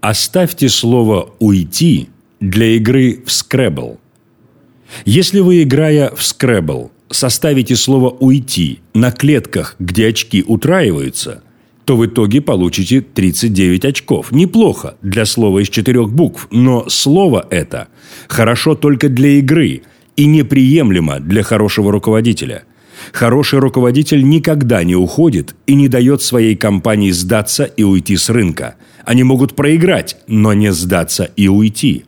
Оставьте слово «уйти» для игры в скребл. Если вы, играя в скребл, составите слово «уйти» на клетках, где очки утраиваются, то в итоге получите 39 очков. Неплохо для слова из четырех букв, но слово это хорошо только для игры и неприемлемо для хорошего руководителя. Хороший руководитель никогда не уходит и не дает своей компании сдаться и уйти с рынка. Они могут проиграть, но не сдаться и уйти.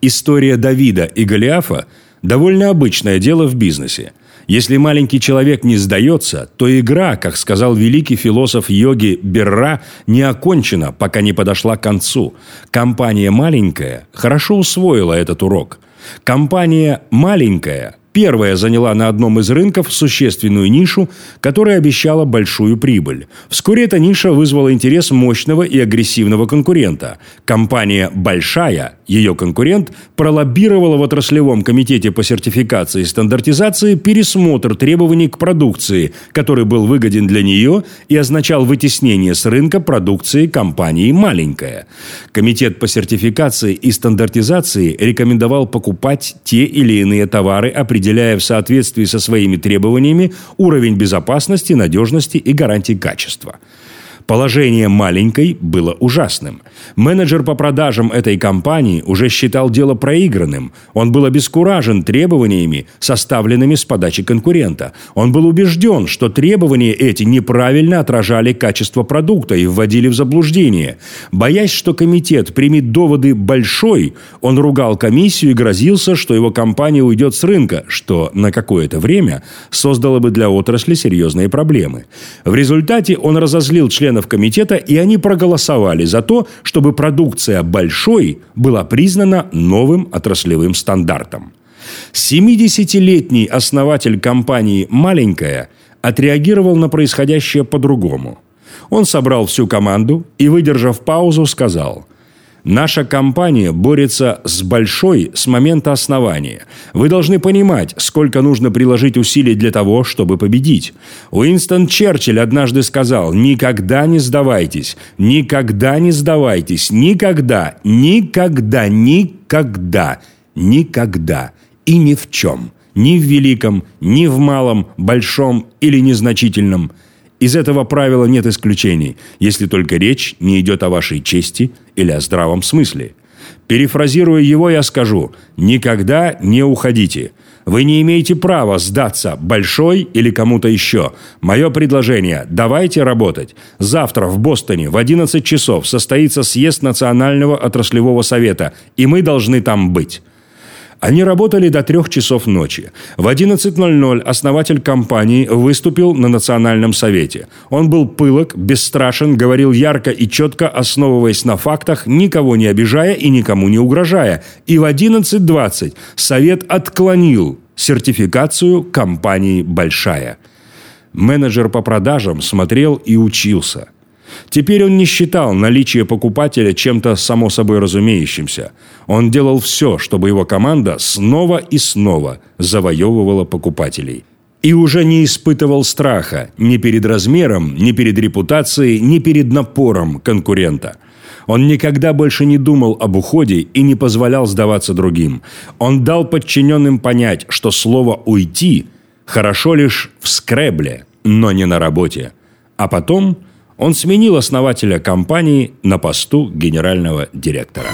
История Давида и Голиафа – довольно обычное дело в бизнесе. Если маленький человек не сдается, то игра, как сказал великий философ йоги Берра, не окончена, пока не подошла к концу. Компания маленькая хорошо усвоила этот урок. Компания маленькая первая заняла на одном из рынков существенную нишу, которая обещала большую прибыль. Вскоре эта ниша вызвала интерес мощного и агрессивного конкурента. Компания «Большая», ее конкурент, пролоббировала в отраслевом комитете по сертификации и стандартизации пересмотр требований к продукции, который был выгоден для нее и означал вытеснение с рынка продукции компании «Маленькая». Комитет по сертификации и стандартизации рекомендовал покупать те или иные товары определенных определяя в соответствии со своими требованиями уровень безопасности, надежности и гарантий качества – Положение маленькой было ужасным. Менеджер по продажам этой компании уже считал дело проигранным. Он был обескуражен требованиями, составленными с подачи конкурента. Он был убежден, что требования эти неправильно отражали качество продукта и вводили в заблуждение. Боясь, что комитет примет доводы «большой», он ругал комиссию и грозился, что его компания уйдет с рынка, что на какое-то время создало бы для отрасли серьезные проблемы. В результате он разозлил членов членов комитета, и они проголосовали за то, чтобы продукция «Большой» была признана новым отраслевым стандартом. 70-летний основатель компании «Маленькая» отреагировал на происходящее по-другому. Он собрал всю команду и, выдержав паузу, сказал – Наша компания борется с большой с момента основания. Вы должны понимать, сколько нужно приложить усилий для того, чтобы победить. Уинстон Черчилль однажды сказал «Никогда не сдавайтесь, никогда не сдавайтесь, никогда, никогда, никогда, никогда и ни в чем, ни в великом, ни в малом, большом или незначительном – из этого правила нет исключений, если только речь не идет о вашей чести или о здравом смысле. Перефразируя его, я скажу «никогда не уходите». Вы не имеете права сдаться большой или кому-то еще. Мое предложение – давайте работать. Завтра в Бостоне в 11 часов состоится съезд Национального отраслевого совета, и мы должны там быть. Они работали до трех часов ночи. В 11.00 основатель компании выступил на национальном совете. Он был пылок, бесстрашен, говорил ярко и четко, основываясь на фактах, никого не обижая и никому не угрожая. И в 11.20 совет отклонил сертификацию компании «Большая». Менеджер по продажам смотрел и учился. Теперь он не считал наличие покупателя чем-то само собой разумеющимся. Он делал все, чтобы его команда снова и снова завоевывала покупателей. И уже не испытывал страха ни перед размером, ни перед репутацией, ни перед напором конкурента. Он никогда больше не думал об уходе и не позволял сдаваться другим. Он дал подчиненным понять, что слово «уйти» хорошо лишь в скребле, но не на работе. А потом – он сменил основателя компании на посту генерального директора.